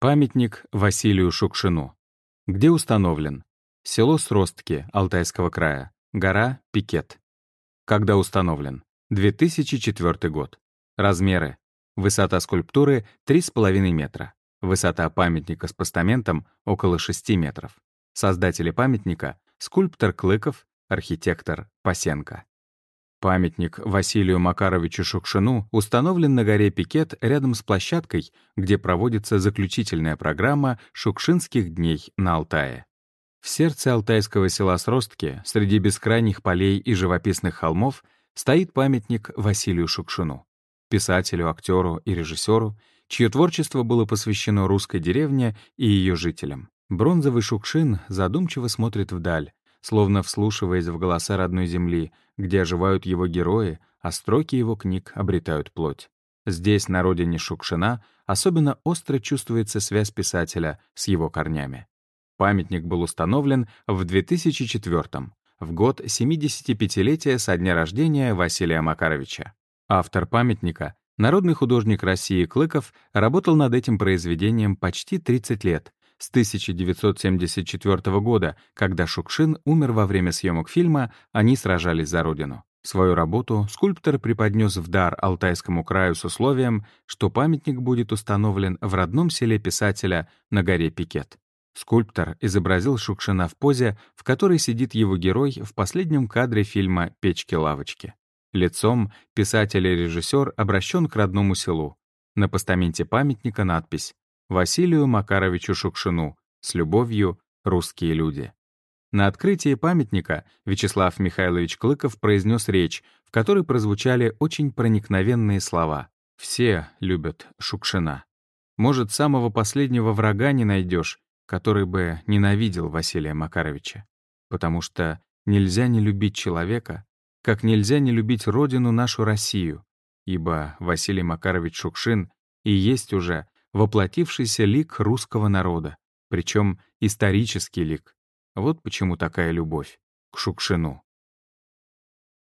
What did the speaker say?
Памятник Василию Шукшину. Где установлен? Село Сростки Алтайского края. Гора Пикет. Когда установлен? 2004 год. Размеры. Высота скульптуры — 3,5 метра. Высота памятника с постаментом — около 6 метров. Создатели памятника — скульптор Клыков, архитектор Пасенко. Памятник Василию Макаровичу Шукшину установлен на горе Пикет рядом с площадкой, где проводится заключительная программа Шукшинских дней на Алтае. В сердце алтайского села Сростки, среди бескрайних полей и живописных холмов, стоит памятник Василию Шукшину, писателю, актеру и режиссеру, чье творчество было посвящено русской деревне и ее жителям. Бронзовый Шукшин задумчиво смотрит вдаль, словно вслушиваясь в голоса родной земли, где оживают его герои, а строки его книг обретают плоть. Здесь, на родине Шукшина, особенно остро чувствуется связь писателя с его корнями. Памятник был установлен в 2004 в год 75-летия со дня рождения Василия Макаровича. Автор памятника, народный художник России Клыков, работал над этим произведением почти 30 лет, с 1974 года, когда Шукшин умер во время съемок фильма «Они сражались за Родину». Свою работу скульптор преподнес в дар Алтайскому краю с условием, что памятник будет установлен в родном селе писателя на горе Пикет. Скульптор изобразил Шукшина в позе, в которой сидит его герой в последнем кадре фильма «Печки-лавочки». Лицом писатель и режиссер обращен к родному селу. На постаменте памятника надпись Василию Макаровичу Шукшину «С любовью, русские люди». На открытии памятника Вячеслав Михайлович Клыков произнес речь, в которой прозвучали очень проникновенные слова. «Все любят Шукшина. Может, самого последнего врага не найдешь, который бы ненавидел Василия Макаровича. Потому что нельзя не любить человека, как нельзя не любить родину нашу Россию, ибо Василий Макарович Шукшин и есть уже воплотившийся лик русского народа, причем исторический лик. Вот почему такая любовь к Шукшину.